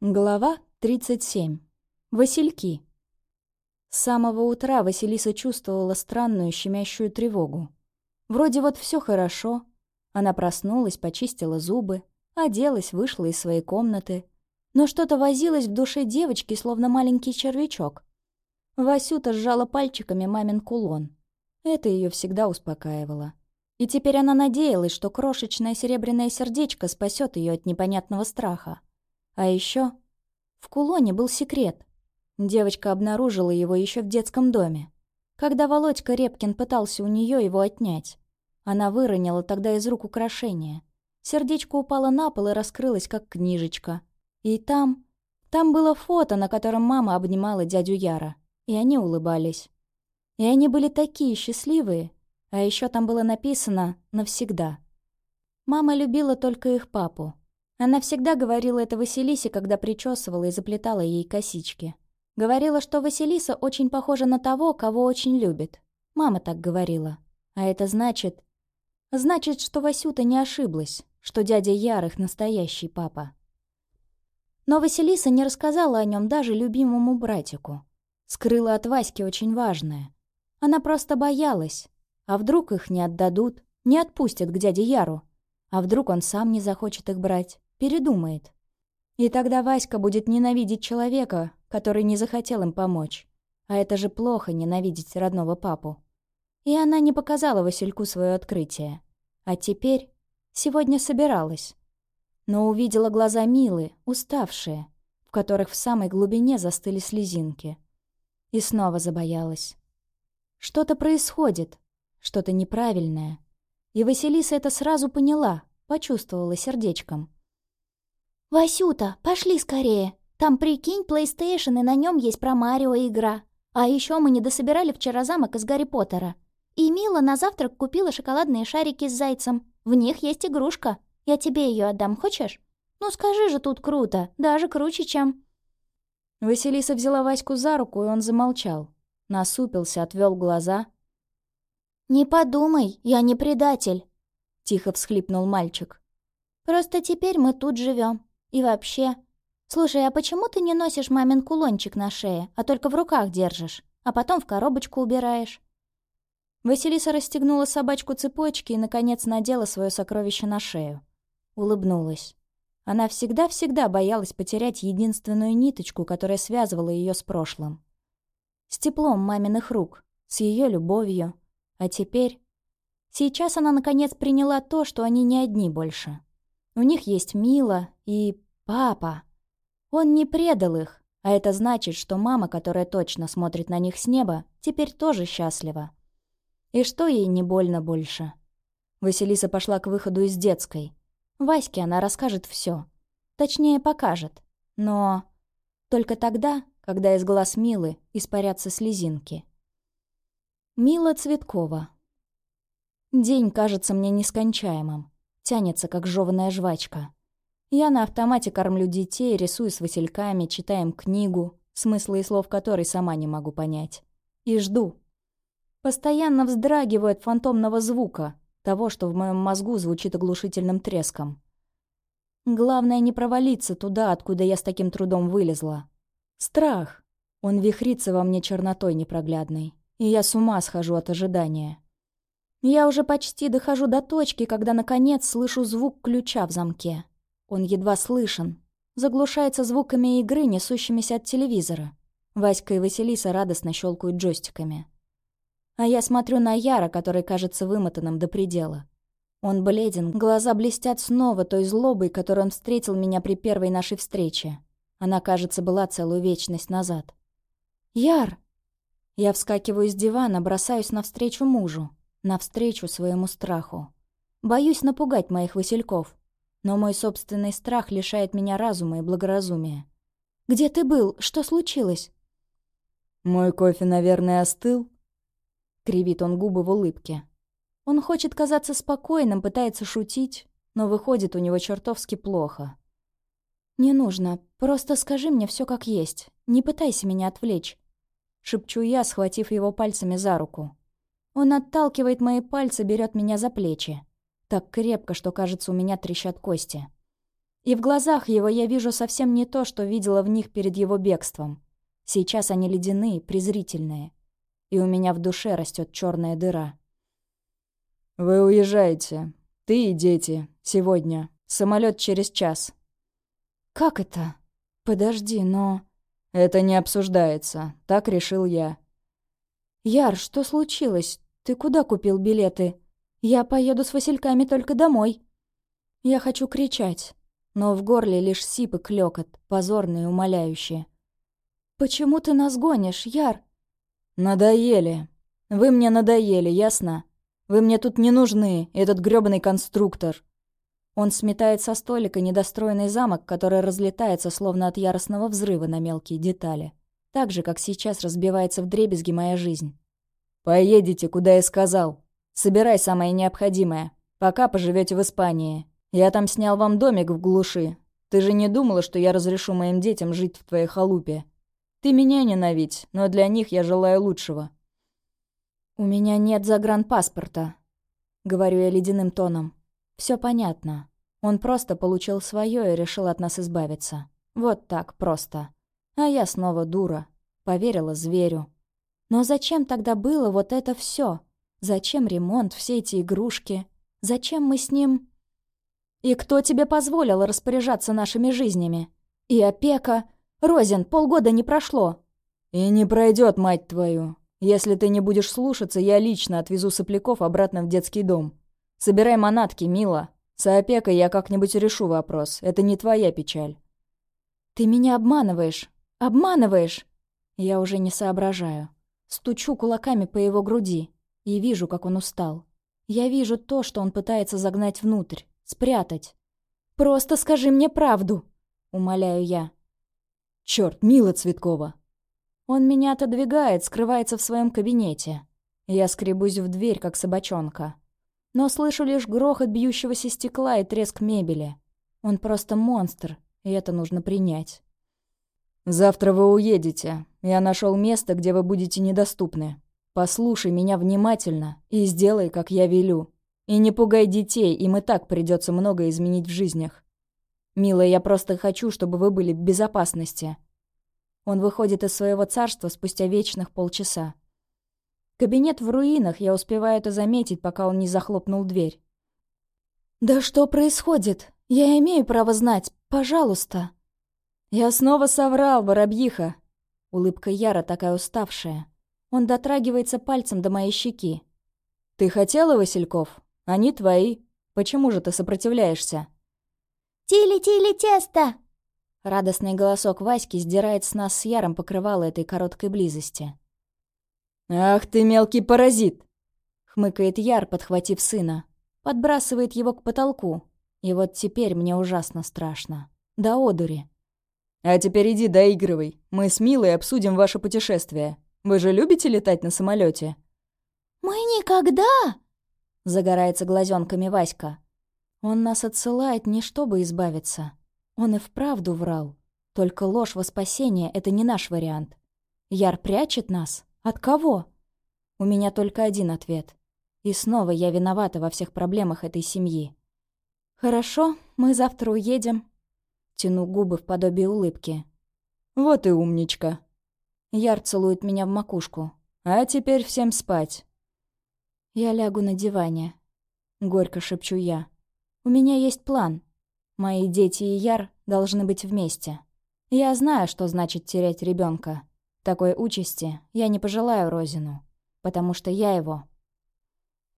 Глава 37. Васильки. С самого утра Василиса чувствовала странную щемящую тревогу. Вроде вот все хорошо. Она проснулась, почистила зубы, оделась, вышла из своей комнаты. Но что-то возилось в душе девочки, словно маленький червячок. Васюта сжала пальчиками мамин кулон. Это ее всегда успокаивало. И теперь она надеялась, что крошечное серебряное сердечко спасет ее от непонятного страха. А еще в кулоне был секрет. Девочка обнаружила его еще в детском доме. Когда Володька Репкин пытался у нее его отнять. Она выронила тогда из рук украшение. Сердечко упало на пол и раскрылось, как книжечка. И там... Там было фото, на котором мама обнимала дядю Яра. И они улыбались. И они были такие счастливые. А еще там было написано «навсегда». Мама любила только их папу. Она всегда говорила это Василисе, когда причесывала и заплетала ей косички. Говорила, что Василиса очень похожа на того, кого очень любит. Мама так говорила. А это значит... Значит, что Васюта не ошиблась, что дядя Ярых настоящий папа. Но Василиса не рассказала о нем даже любимому братику. Скрыла от Васьки очень важное. Она просто боялась. А вдруг их не отдадут, не отпустят к дяде Яру? А вдруг он сам не захочет их брать? Передумает. И тогда Васька будет ненавидеть человека, который не захотел им помочь. А это же плохо ненавидеть родного папу. И она не показала Васильку свое открытие. А теперь... Сегодня собиралась. Но увидела глаза Милы, уставшие, в которых в самой глубине застыли слезинки. И снова забоялась. Что-то происходит, что-то неправильное. И Василиса это сразу поняла, почувствовала сердечком. «Васюта, пошли скорее. Там, прикинь, PlayStation, и на нем есть про Марио игра. А еще мы не дособирали вчера замок из Гарри Поттера. И Мила на завтрак купила шоколадные шарики с зайцем. В них есть игрушка. Я тебе ее отдам, хочешь? Ну скажи же, тут круто. Даже круче, чем...» Василиса взяла Ваську за руку, и он замолчал. Насупился, отвел глаза. «Не подумай, я не предатель», — тихо всхлипнул мальчик. «Просто теперь мы тут живем. И вообще... Слушай, а почему ты не носишь мамин кулончик на шее, а только в руках держишь, а потом в коробочку убираешь?» Василиса расстегнула собачку цепочки и, наконец, надела свое сокровище на шею. Улыбнулась. Она всегда-всегда боялась потерять единственную ниточку, которая связывала ее с прошлым. С теплом маминых рук, с ее любовью. А теперь... Сейчас она, наконец, приняла то, что они не одни больше. У них есть Мила и папа. Он не предал их, а это значит, что мама, которая точно смотрит на них с неба, теперь тоже счастлива. И что ей не больно больше? Василиса пошла к выходу из детской. Ваське она расскажет все, Точнее, покажет. Но только тогда, когда из глаз Милы испарятся слезинки. Мила Цветкова. День кажется мне нескончаемым тянется, как жеванная жвачка. Я на автомате кормлю детей, рисую с васильками, читаем книгу, смысла и слов которой сама не могу понять. И жду. Постоянно вздрагиваю от фантомного звука, того, что в моем мозгу звучит оглушительным треском. Главное не провалиться туда, откуда я с таким трудом вылезла. Страх. Он вихрится во мне чернотой непроглядной, и я с ума схожу от ожидания. Я уже почти дохожу до точки, когда, наконец, слышу звук ключа в замке. Он едва слышен. Заглушается звуками игры, несущимися от телевизора. Васька и Василиса радостно щелкают джойстиками. А я смотрю на Яра, который кажется вымотанным до предела. Он бледен, глаза блестят снова той злобой, которой он встретил меня при первой нашей встрече. Она, кажется, была целую вечность назад. «Яр!» Я вскакиваю с дивана, бросаюсь навстречу мужу навстречу своему страху. Боюсь напугать моих васильков, но мой собственный страх лишает меня разума и благоразумия. «Где ты был? Что случилось?» «Мой кофе, наверное, остыл?» Кривит он губы в улыбке. Он хочет казаться спокойным, пытается шутить, но выходит у него чертовски плохо. «Не нужно. Просто скажи мне все как есть. Не пытайся меня отвлечь», — шепчу я, схватив его пальцами за руку. Он отталкивает мои пальцы, берет меня за плечи. Так крепко, что, кажется, у меня трещат кости. И в глазах его я вижу совсем не то, что видела в них перед его бегством. Сейчас они ледяные, презрительные. И у меня в душе растет черная дыра. «Вы уезжаете. Ты и дети. Сегодня. Самолет через час». «Как это? Подожди, но...» «Это не обсуждается. Так решил я». «Яр, что случилось? Ты куда купил билеты? Я поеду с Васильками только домой». Я хочу кричать, но в горле лишь сип и клёкот, позорные и умоляющие. «Почему ты нас гонишь, Яр?» «Надоели. Вы мне надоели, ясно? Вы мне тут не нужны, этот грёбаный конструктор». Он сметает со столика недостроенный замок, который разлетается словно от яростного взрыва на мелкие детали. Так же, как сейчас разбивается вдребезги моя жизнь. «Поедете, куда я сказал. Собирай самое необходимое. Пока поживете в Испании. Я там снял вам домик в глуши. Ты же не думала, что я разрешу моим детям жить в твоей халупе?» Ты меня ненавидь, но для них я желаю лучшего». «У меня нет загранпаспорта», — говорю я ледяным тоном. Все понятно. Он просто получил свое и решил от нас избавиться. Вот так просто. А я снова дура. Поверила зверю. Но зачем тогда было вот это все? Зачем ремонт, все эти игрушки? Зачем мы с ним... И кто тебе позволил распоряжаться нашими жизнями? И опека... Розин, полгода не прошло». «И не пройдет, мать твою. Если ты не будешь слушаться, я лично отвезу сопляков обратно в детский дом. Собирай манатки, мила. С опекой я как-нибудь решу вопрос. Это не твоя печаль». «Ты меня обманываешь. Обманываешь!» Я уже не соображаю. Стучу кулаками по его груди и вижу, как он устал. Я вижу то, что он пытается загнать внутрь, спрятать. «Просто скажи мне правду!» — умоляю я. Черт, Мила Цветкова!» Он меня отодвигает, скрывается в своем кабинете. Я скребусь в дверь, как собачонка. Но слышу лишь грохот бьющегося стекла и треск мебели. Он просто монстр, и это нужно принять. «Завтра вы уедете. Я нашел место, где вы будете недоступны. Послушай меня внимательно и сделай, как я велю. И не пугай детей, им и так придется многое изменить в жизнях. «Милая, я просто хочу, чтобы вы были в безопасности». Он выходит из своего царства спустя вечных полчаса. Кабинет в руинах, я успеваю это заметить, пока он не захлопнул дверь. «Да что происходит? Я имею право знать. Пожалуйста». «Я снова соврал, воробьиха!» Улыбка Яра такая уставшая. Он дотрагивается пальцем до моей щеки. «Ты хотела Васильков? Они твои. Почему же ты сопротивляешься?» «Тили-тили тесто!» Радостный голосок Васьки сдирает с нас с Яром покрывало этой короткой близости. «Ах ты мелкий паразит!» Хмыкает Яр, подхватив сына. Подбрасывает его к потолку. И вот теперь мне ужасно страшно. До одури. «А теперь иди доигрывай. Мы с Милой обсудим ваше путешествие. Вы же любите летать на самолете? «Мы никогда!» Загорается глазенками Васька. Он нас отсылает не чтобы избавиться. Он и вправду врал. Только ложь во спасение — это не наш вариант. Яр прячет нас? От кого? У меня только один ответ. И снова я виновата во всех проблемах этой семьи. «Хорошо, мы завтра уедем». Тяну губы в подобии улыбки. «Вот и умничка». Яр целует меня в макушку. «А теперь всем спать». Я лягу на диване. Горько шепчу я. У меня есть план. Мои дети и Яр должны быть вместе. Я знаю, что значит терять ребенка. Такой участи я не пожелаю Розину, потому что я его